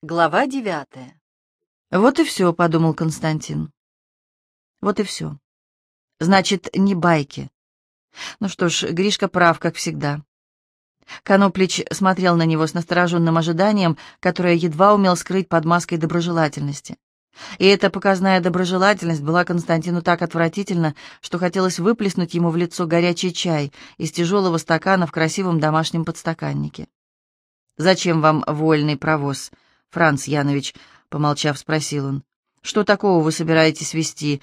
Глава девятая. «Вот и все», — подумал Константин. «Вот и все. Значит, не байки. Ну что ж, Гришка прав, как всегда». Коноплич смотрел на него с настороженным ожиданием, которое едва умел скрыть под маской доброжелательности. И эта показная доброжелательность была Константину так отвратительна, что хотелось выплеснуть ему в лицо горячий чай из тяжелого стакана в красивом домашнем подстаканнике. «Зачем вам вольный провоз?» Франц Янович, помолчав, спросил он, что такого вы собираетесь вести,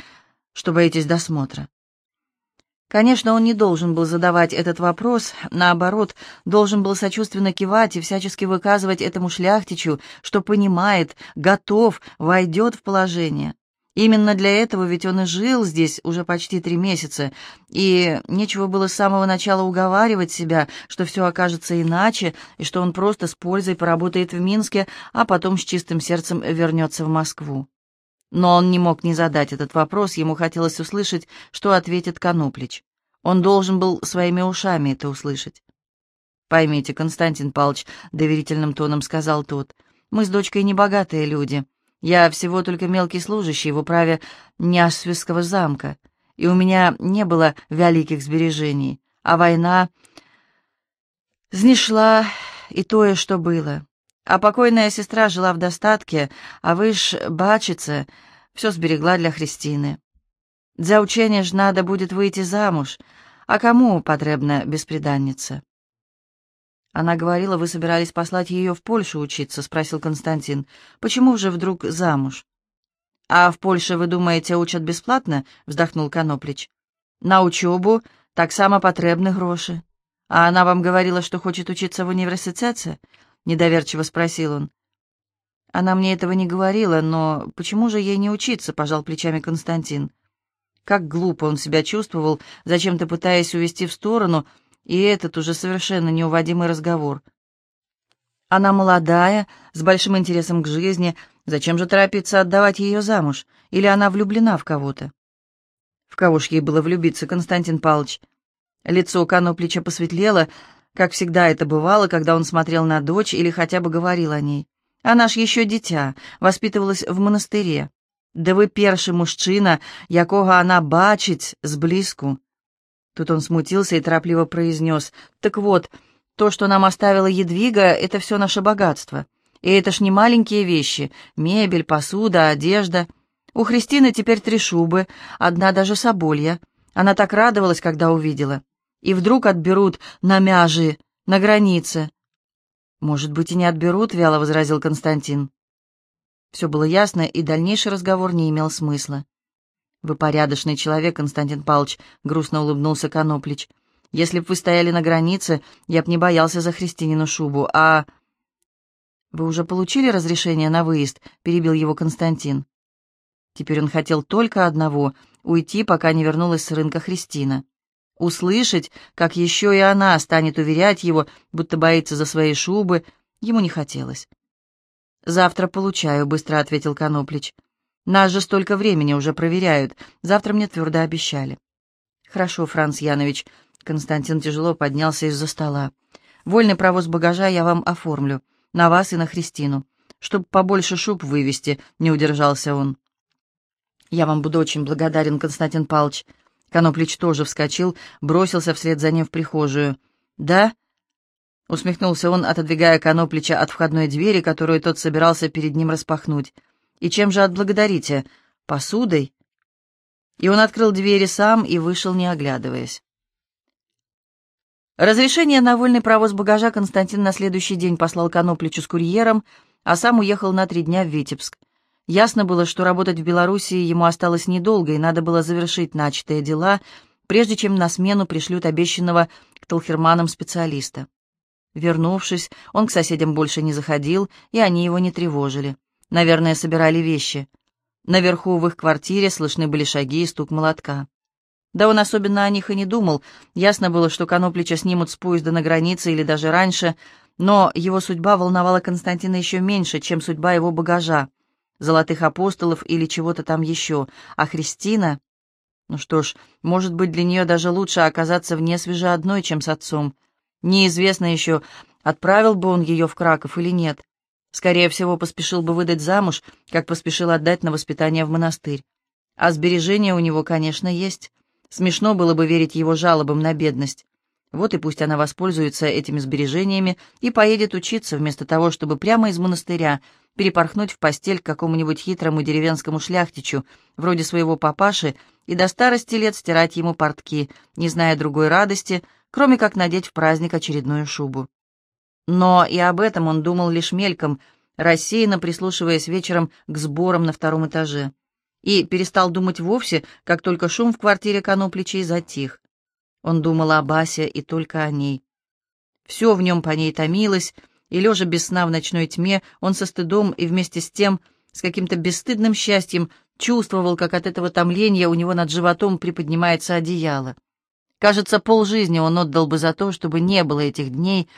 что боитесь досмотра? Конечно, он не должен был задавать этот вопрос, наоборот, должен был сочувственно кивать и всячески выказывать этому шляхтичу, что понимает, готов, войдет в положение. Именно для этого ведь он и жил здесь уже почти три месяца, и нечего было с самого начала уговаривать себя, что все окажется иначе, и что он просто с пользой поработает в Минске, а потом с чистым сердцем вернется в Москву. Но он не мог не задать этот вопрос, ему хотелось услышать, что ответит Конуплич. Он должен был своими ушами это услышать. «Поймите, Константин Павлович», — доверительным тоном сказал тот, — «мы с дочкой небогатые люди». Я всего только мелкий служащий в управе Няшвильского замка, и у меня не было великих сбережений, а война знешла и то, что было. А покойная сестра жила в достатке, а вы ж, бачица, все сберегла для Христины. За учение ж надо будет выйти замуж, а кому потребна беспреданница? «Она говорила, вы собирались послать ее в Польшу учиться?» — спросил Константин. «Почему же вдруг замуж?» «А в Польше, вы думаете, учат бесплатно?» — вздохнул Коноплич. «На учебу так само потребны гроши. А она вам говорила, что хочет учиться в университете?» — недоверчиво спросил он. «Она мне этого не говорила, но почему же ей не учиться?» — пожал плечами Константин. Как глупо он себя чувствовал, зачем-то пытаясь увести в сторону — и этот уже совершенно неуводимый разговор. Она молодая, с большим интересом к жизни, зачем же торопиться отдавать ее замуж? Или она влюблена в кого-то? В кого ж ей было влюбиться, Константин Павлович? Лицо Коноплича посветлело, как всегда это бывало, когда он смотрел на дочь или хотя бы говорил о ней. Она ж еще дитя, воспитывалась в монастыре. Да вы перший мужчина, якого она бачить зблизку. Тут он смутился и торопливо произнес. «Так вот, то, что нам оставила Едвига, это все наше богатство. И это ж не маленькие вещи. Мебель, посуда, одежда. У Христины теперь три шубы, одна даже соболья. Она так радовалась, когда увидела. И вдруг отберут на мяжи, на границе». «Может быть, и не отберут», — вяло возразил Константин. Все было ясно, и дальнейший разговор не имел смысла. «Вы порядочный человек, Константин Павлович», — грустно улыбнулся Коноплич. «Если б вы стояли на границе, я б не боялся за Христинину шубу, а...» «Вы уже получили разрешение на выезд?» — перебил его Константин. Теперь он хотел только одного — уйти, пока не вернулась с рынка Христина. Услышать, как еще и она станет уверять его, будто боится за свои шубы, ему не хотелось. «Завтра получаю», — быстро ответил Коноплич. Нас же столько времени уже проверяют. Завтра мне твердо обещали. Хорошо, Франц Янович. Константин тяжело поднялся из-за стола. Вольный провоз багажа я вам оформлю. На вас и на Христину. Чтоб побольше шуб вывести, не удержался он. Я вам буду очень благодарен, Константин Павлович. Коноплич тоже вскочил, бросился вслед за ним в прихожую. «Да?» — усмехнулся он, отодвигая Коноплича от входной двери, которую тот собирался перед ним распахнуть. И чем же отблагодарите? Посудой?» И он открыл двери сам и вышел, не оглядываясь. Разрешение на вольный провоз багажа Константин на следующий день послал Конопличу с курьером, а сам уехал на три дня в Витебск. Ясно было, что работать в Белоруссии ему осталось недолго, и надо было завершить начатые дела, прежде чем на смену пришлют обещанного к Талхерманам специалиста. Вернувшись, он к соседям больше не заходил, и они его не тревожили. Наверное, собирали вещи. Наверху в их квартире слышны были шаги и стук молотка. Да он особенно о них и не думал. Ясно было, что Коноплича снимут с поезда на границе или даже раньше, но его судьба волновала Константина еще меньше, чем судьба его багажа, золотых апостолов или чего-то там еще. А Христина... Ну что ж, может быть, для нее даже лучше оказаться вне свежа одной, чем с отцом. Неизвестно еще, отправил бы он ее в Краков или нет. Скорее всего, поспешил бы выдать замуж, как поспешил отдать на воспитание в монастырь. А сбережения у него, конечно, есть. Смешно было бы верить его жалобам на бедность. Вот и пусть она воспользуется этими сбережениями и поедет учиться, вместо того, чтобы прямо из монастыря перепорхнуть в постель к какому-нибудь хитрому деревенскому шляхтичу, вроде своего папаши, и до старости лет стирать ему портки, не зная другой радости, кроме как надеть в праздник очередную шубу. Но и об этом он думал лишь мельком, рассеянно прислушиваясь вечером к сборам на втором этаже. И перестал думать вовсе, как только шум в квартире Конопличей затих. Он думал о Басе и только о ней. Все в нем по ней томилось, и, лежа без сна в ночной тьме, он со стыдом и вместе с тем, с каким-то бесстыдным счастьем, чувствовал, как от этого томления у него над животом приподнимается одеяло. Кажется, полжизни он отдал бы за то, чтобы не было этих дней,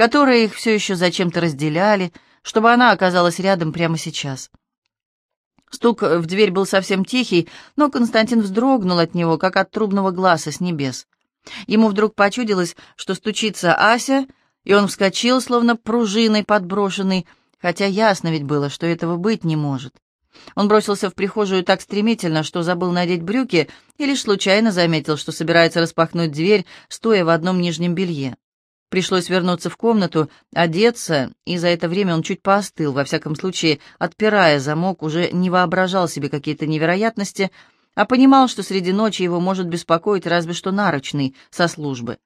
которые их все еще зачем-то разделяли, чтобы она оказалась рядом прямо сейчас. Стук в дверь был совсем тихий, но Константин вздрогнул от него, как от трубного глаза с небес. Ему вдруг почудилось, что стучится Ася, и он вскочил, словно пружиной подброшенный, хотя ясно ведь было, что этого быть не может. Он бросился в прихожую так стремительно, что забыл надеть брюки и лишь случайно заметил, что собирается распахнуть дверь, стоя в одном нижнем белье. Пришлось вернуться в комнату, одеться, и за это время он чуть поостыл, во всяком случае, отпирая замок, уже не воображал себе какие-то невероятности, а понимал, что среди ночи его может беспокоить разве что нарочный со службы.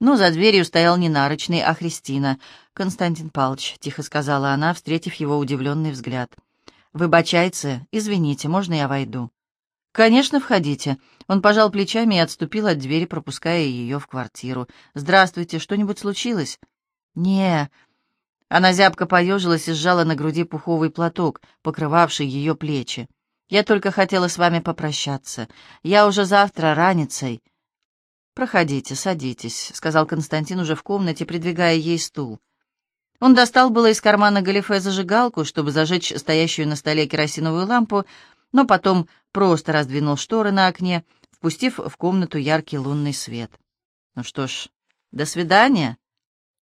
Но за дверью стоял не нарочный, а Христина. «Константин Павлович», — тихо сказала она, встретив его удивленный взгляд — «Выбачайте, извините, можно я войду?» «Конечно, входите». Он пожал плечами и отступил от двери, пропуская ее в квартиру. «Здравствуйте, что-нибудь случилось?» «Не». Она зябко поежилась и сжала на груди пуховый платок, покрывавший ее плечи. «Я только хотела с вами попрощаться. Я уже завтра раницей». «Проходите, садитесь», — сказал Константин уже в комнате, придвигая ей стул. Он достал было из кармана галифе зажигалку, чтобы зажечь стоящую на столе керосиновую лампу, но потом просто раздвинул шторы на окне, впустив в комнату яркий лунный свет. «Ну что ж, до свидания?»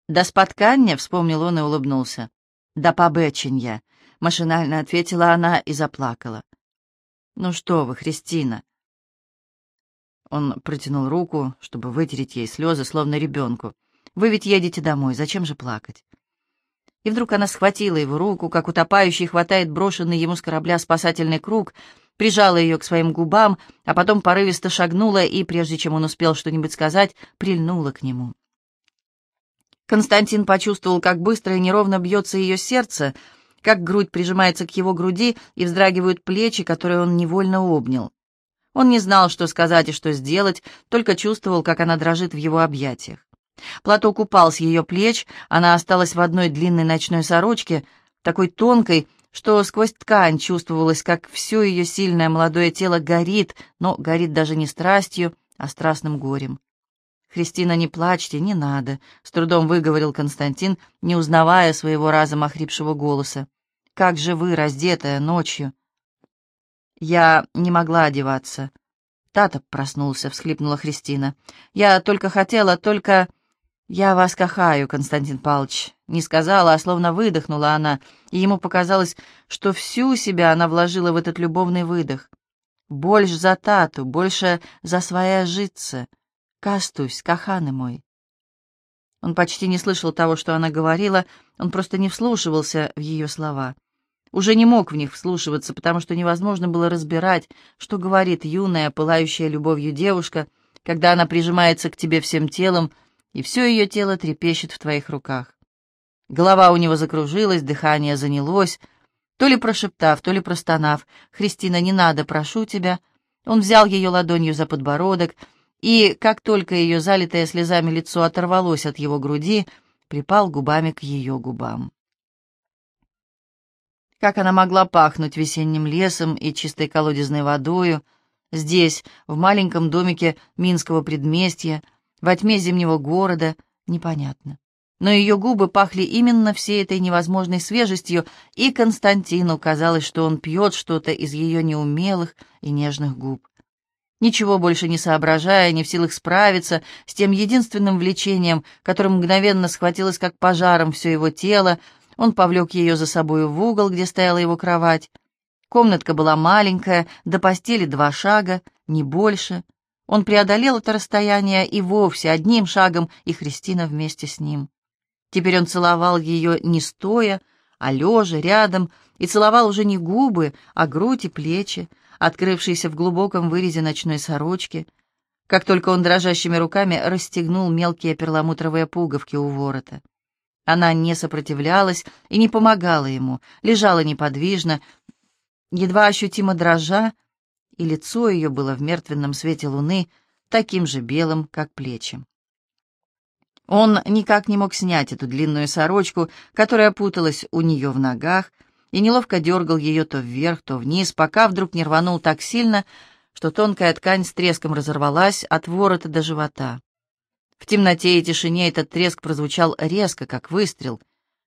«До споткания», — вспомнил он и улыбнулся. «До побеченья», — машинально ответила она и заплакала. «Ну что вы, Христина?» Он протянул руку, чтобы вытереть ей слезы, словно ребенку. «Вы ведь едете домой, зачем же плакать?» И вдруг она схватила его руку, как утопающий хватает брошенный ему с корабля спасательный круг, прижала ее к своим губам, а потом порывисто шагнула и, прежде чем он успел что-нибудь сказать, прильнула к нему. Константин почувствовал, как быстро и неровно бьется ее сердце, как грудь прижимается к его груди и вздрагивают плечи, которые он невольно обнял. Он не знал, что сказать и что сделать, только чувствовал, как она дрожит в его объятиях. Платок упал с ее плеч, она осталась в одной длинной ночной сорочке, такой тонкой, что сквозь ткань чувствовалось, как все ее сильное молодое тело горит, но горит даже не страстью, а страстным горем. «Христина, не плачьте, не надо», — с трудом выговорил Константин, не узнавая своего разом охрипшего голоса. «Как же вы, раздетая, ночью?» «Я не могла одеваться». «Тата проснулся», — всхлипнула Христина. «Я только хотела, только...» «Я вас кахаю, Константин Павлович», — не сказала, а словно выдохнула она, и ему показалось, что всю себя она вложила в этот любовный выдох. «Больше за тату, больше за своя житце. Кастусь, каханы мой». Он почти не слышал того, что она говорила, он просто не вслушивался в ее слова. Уже не мог в них вслушиваться, потому что невозможно было разбирать, что говорит юная, пылающая любовью девушка, когда она прижимается к тебе всем телом, — и все ее тело трепещет в твоих руках. Голова у него закружилась, дыхание занялось. То ли прошептав, то ли простонав, «Христина, не надо, прошу тебя», он взял ее ладонью за подбородок, и, как только ее залитое слезами лицо оторвалось от его груди, припал губами к ее губам. Как она могла пахнуть весенним лесом и чистой колодезной водою, здесь, в маленьком домике Минского предместья, во тьме зимнего города, непонятно. Но ее губы пахли именно всей этой невозможной свежестью, и Константину казалось, что он пьет что-то из ее неумелых и нежных губ. Ничего больше не соображая, не в силах справиться с тем единственным влечением, которым мгновенно схватилось как пожаром все его тело, Он повлек ее за собою в угол, где стояла его кровать. Комнатка была маленькая, до постели два шага, не больше. Он преодолел это расстояние и вовсе одним шагом, и Христина вместе с ним. Теперь он целовал ее не стоя, а лежа рядом, и целовал уже не губы, а грудь и плечи, открывшиеся в глубоком вырезе ночной сорочки, как только он дрожащими руками расстегнул мелкие перламутровые пуговки у ворота. Она не сопротивлялась и не помогала ему, лежала неподвижно, едва ощутимо дрожа, и лицо ее было в мертвенном свете луны таким же белым, как плечи. Он никак не мог снять эту длинную сорочку, которая путалась у нее в ногах, и неловко дергал ее то вверх, то вниз, пока вдруг не рванул так сильно, что тонкая ткань с треском разорвалась от ворота до живота. В темноте и тишине этот треск прозвучал резко, как выстрел.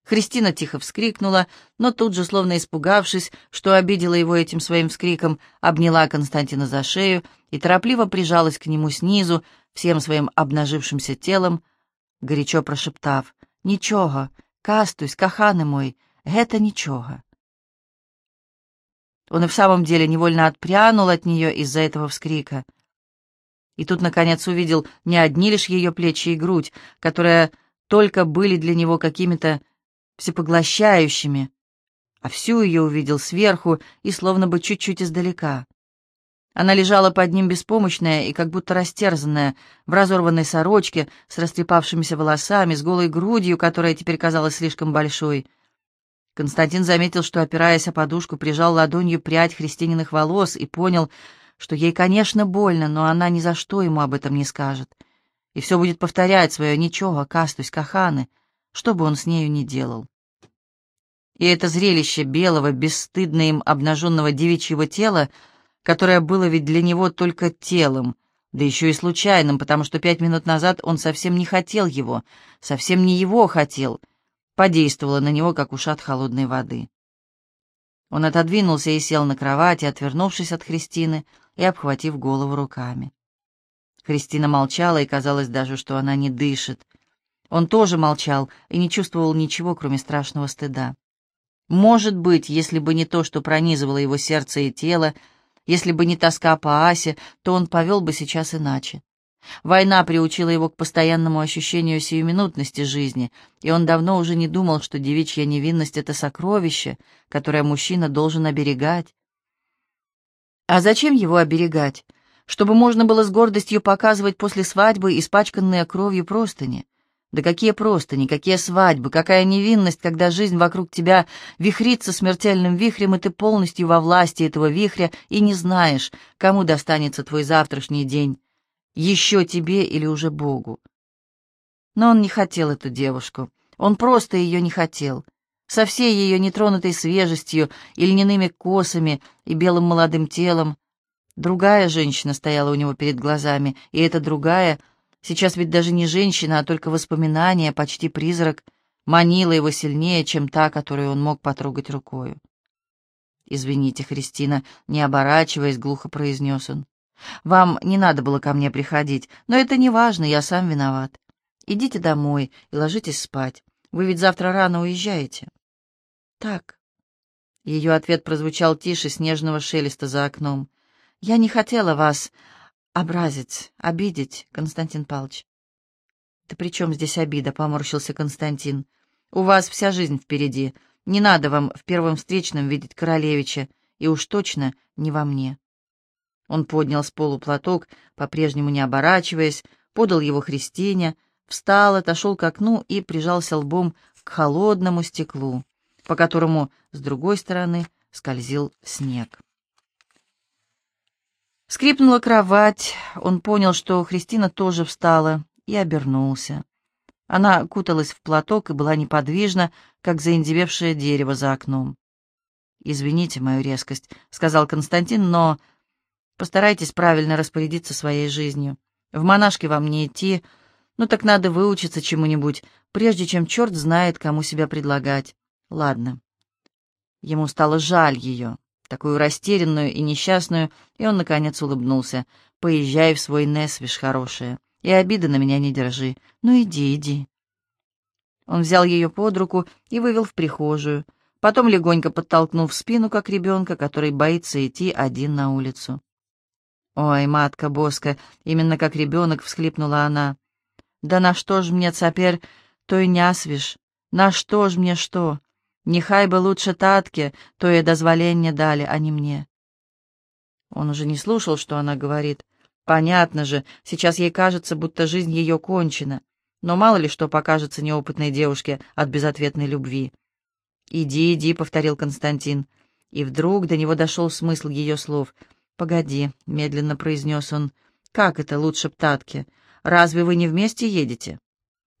Христина тихо вскрикнула, но тут же, словно испугавшись, что обидела его этим своим вскриком, обняла Константина за шею и торопливо прижалась к нему снизу, всем своим обнажившимся телом, горячо прошептав «Ничего, кастусь, каханы мой, это ничего». Он и в самом деле невольно отпрянул от нее из-за этого вскрика. И тут, наконец, увидел не одни лишь ее плечи и грудь, которые только были для него какими-то всепоглощающими, а всю ее увидел сверху и словно бы чуть-чуть издалека. Она лежала под ним беспомощная и как будто растерзанная, в разорванной сорочке, с растрепавшимися волосами, с голой грудью, которая теперь казалась слишком большой. Константин заметил, что, опираясь о подушку, прижал ладонью прядь Христининых волос и понял, что ей, конечно, больно, но она ни за что ему об этом не скажет. И все будет повторять свое «ничего, кастусь, каханы», что бы он с нею ни делал. И это зрелище белого, бесстыдно им обнаженного девичьего тела — которое было ведь для него только телом, да еще и случайным, потому что пять минут назад он совсем не хотел его, совсем не его хотел, подействовало на него, как ушат холодной воды. Он отодвинулся и сел на кровати, отвернувшись от Христины и обхватив голову руками. Христина молчала, и казалось даже, что она не дышит. Он тоже молчал и не чувствовал ничего, кроме страшного стыда. Может быть, если бы не то, что пронизывало его сердце и тело, если бы не тоска по Асе, то он повел бы сейчас иначе. Война приучила его к постоянному ощущению сиюминутности жизни, и он давно уже не думал, что девичья невинность — это сокровище, которое мужчина должен оберегать. А зачем его оберегать? Чтобы можно было с гордостью показывать после свадьбы испачканные кровью простыни. Да какие просто, никакие свадьбы, какая невинность, когда жизнь вокруг тебя вихрится смертельным вихрем, и ты полностью во власти этого вихря и не знаешь, кому достанется твой завтрашний день, еще тебе или уже Богу. Но он не хотел эту девушку, он просто ее не хотел. Со всей ее нетронутой свежестью и льняными косами и белым молодым телом. Другая женщина стояла у него перед глазами, и эта другая — Сейчас ведь даже не женщина, а только воспоминание, почти призрак, манила его сильнее, чем та, которую он мог потрогать рукою. «Извините, Христина», — не оборачиваясь, глухо произнес он. «Вам не надо было ко мне приходить, но это не важно, я сам виноват. Идите домой и ложитесь спать. Вы ведь завтра рано уезжаете». «Так». Ее ответ прозвучал тише снежного шелеста за окном. «Я не хотела вас образить, обидеть, Константин Павлович. «Да при чем здесь обида?» — поморщился Константин. «У вас вся жизнь впереди. Не надо вам в первом встречном видеть королевича, и уж точно не во мне». Он поднял с полу платок, по-прежнему не оборачиваясь, подал его Христине, встал, отошел к окну и прижался лбом к холодному стеклу, по которому с другой стороны скользил снег. Скрипнула кровать, он понял, что Христина тоже встала, и обернулся. Она куталась в платок и была неподвижна, как заиндевевшее дерево за окном. «Извините мою резкость», — сказал Константин, — «но постарайтесь правильно распорядиться своей жизнью. В монашке вам не идти, ну так надо выучиться чему-нибудь, прежде чем черт знает, кому себя предлагать. Ладно». Ему стало жаль ее такую растерянную и несчастную, и он, наконец, улыбнулся. «Поезжай в свой Несвиш, хорошая, и обиды на меня не держи. Ну, иди, иди». Он взял ее под руку и вывел в прихожую, потом легонько подтолкнул в спину, как ребенка, который боится идти один на улицу. «Ой, матка Боска, именно как ребенок!» — всхлипнула она. «Да на что ж мне цапер, то и нясвиш? На что ж мне что? Нехай бы лучше татке, то и дозволение дали, а не мне». Он уже не слушал, что она говорит. Понятно же, сейчас ей кажется, будто жизнь ее кончена. Но мало ли что покажется неопытной девушке от безответной любви. «Иди, иди», — повторил Константин. И вдруг до него дошел смысл ее слов. «Погоди», — медленно произнес он. «Как это лучше птатки? Разве вы не вместе едете?»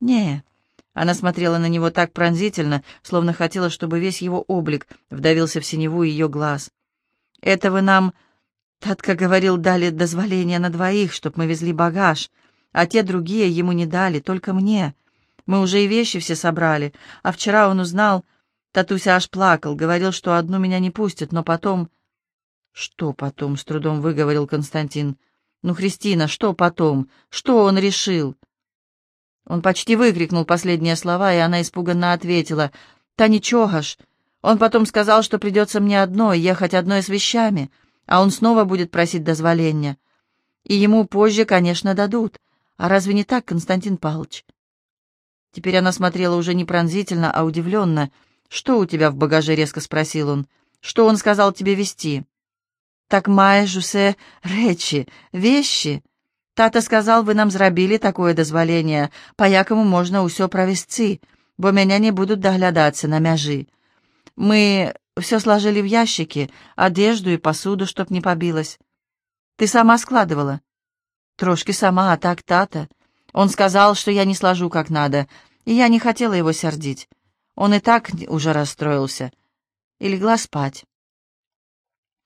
«Не». Она смотрела на него так пронзительно, словно хотела, чтобы весь его облик вдавился в синеву ее глаз. «Это вы нам, Татка говорил, дали дозволение на двоих, чтоб мы везли багаж а те другие ему не дали, только мне. Мы уже и вещи все собрали, а вчера он узнал, Татуся аж плакал, говорил, что одну меня не пустят, но потом... «Что потом?» — с трудом выговорил Константин. «Ну, Христина, что потом? Что он решил?» Он почти выкрикнул последние слова, и она испуганно ответила. «Та ничего ж. Он потом сказал, что придется мне одной, ехать одной с вещами, а он снова будет просить дозволения. И ему позже, конечно, дадут. А разве не так, Константин Павлович?» Теперь она смотрела уже не пронзительно, а удивленно. «Что у тебя в багаже?» — резко спросил он. «Что он сказал тебе вести?» «Так мае жусе речи, вещи. Тата сказал, вы нам зрабілі такое дозволение, по якому можна усё провести, бо меня не будут доглядаться на мяжи. Мы все сложили в ящики, одежду и посуду, чтоб не побилась. Ты сама складывала?» Трошки сама, а так тата. Он сказал, что я не сложу как надо, и я не хотела его сердить. Он и так уже расстроился. И легла спать.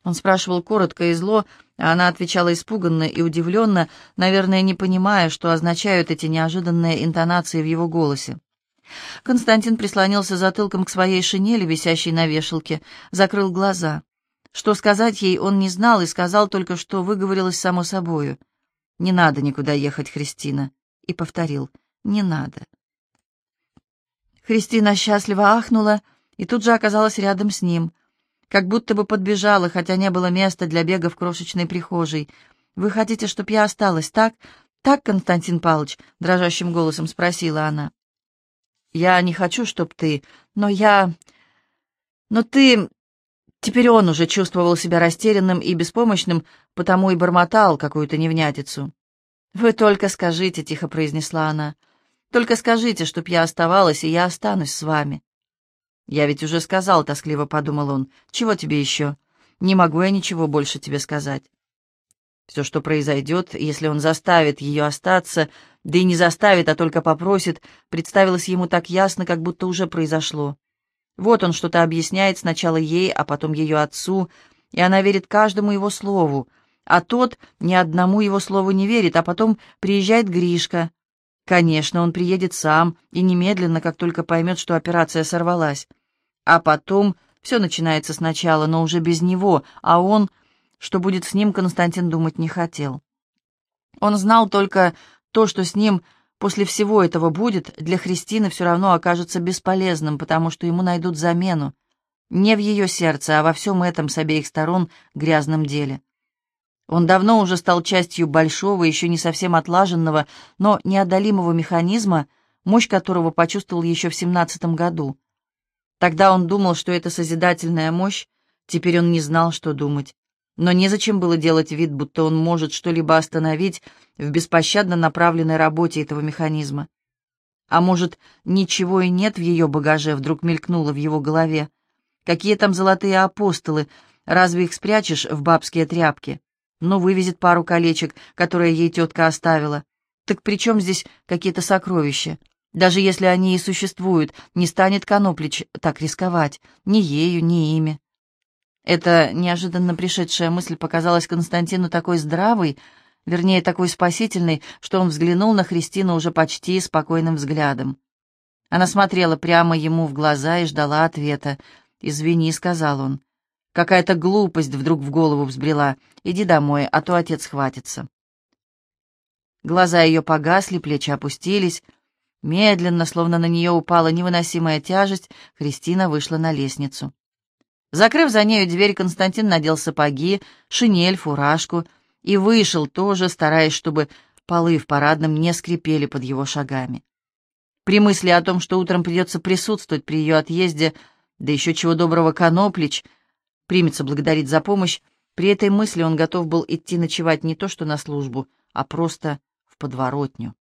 Он спрашивал коротко и зло, а она отвечала испуганно и удивленно, наверное, не понимая, что означают эти неожиданные интонации в его голосе. Константин прислонился затылком к своей шинели, висящей на вешалке, закрыл глаза. Что сказать ей он не знал и сказал только, что выговорилось само собою — «Не надо никуда ехать, Христина», и повторил «Не надо». Христина счастливо ахнула и тут же оказалась рядом с ним, как будто бы подбежала, хотя не было места для бега в крошечной прихожей. «Вы хотите, чтоб я осталась, так? Так, Константин Павлович?» — дрожащим голосом спросила она. «Я не хочу, чтоб ты, но я... Но ты... Теперь он уже чувствовал себя растерянным и беспомощным, потому и бормотал какую-то невнятицу. «Вы только скажите», — тихо произнесла она, — «только скажите, чтоб я оставалась, и я останусь с вами». «Я ведь уже сказал», — тоскливо подумал он, — «чего тебе еще? Не могу я ничего больше тебе сказать». Все, что произойдет, если он заставит ее остаться, да и не заставит, а только попросит, представилось ему так ясно, как будто уже произошло. Вот он что-то объясняет сначала ей, а потом ее отцу, и она верит каждому его слову, а тот ни одному его слову не верит, а потом приезжает Гришка. Конечно, он приедет сам и немедленно, как только поймет, что операция сорвалась. А потом все начинается сначала, но уже без него, а он, что будет с ним, Константин думать не хотел. Он знал только то, что с ним после всего этого будет, для Христины все равно окажется бесполезным, потому что ему найдут замену. Не в ее сердце, а во всем этом с обеих сторон грязном деле. Он давно уже стал частью большого, еще не совсем отлаженного, но неодолимого механизма, мощь которого почувствовал еще в семнадцатом году. Тогда он думал, что это созидательная мощь, теперь он не знал, что думать. Но незачем было делать вид, будто он может что-либо остановить в беспощадно направленной работе этого механизма. А может, ничего и нет в ее багаже, вдруг мелькнуло в его голове. Какие там золотые апостолы, разве их спрячешь в бабские тряпки? Ну, вывезет пару колечек, которые ей тетка оставила. Так при чем здесь какие-то сокровища? Даже если они и существуют, не станет Коноплич так рисковать, ни ею, ни ими. Эта неожиданно пришедшая мысль показалась Константину такой здравой, вернее, такой спасительной, что он взглянул на Христину уже почти спокойным взглядом. Она смотрела прямо ему в глаза и ждала ответа. «Извини», — сказал он. «Какая-то глупость вдруг в голову взбрела. Иди домой, а то отец хватится». Глаза ее погасли, плечи опустились. Медленно, словно на нее упала невыносимая тяжесть, Христина вышла на лестницу. Закрыв за нею дверь, Константин надел сапоги, шинель, фуражку и вышел тоже, стараясь, чтобы полы в парадном не скрипели под его шагами. При мысли о том, что утром придется присутствовать при ее отъезде, да еще чего доброго Коноплич примется благодарить за помощь, при этой мысли он готов был идти ночевать не то что на службу, а просто в подворотню.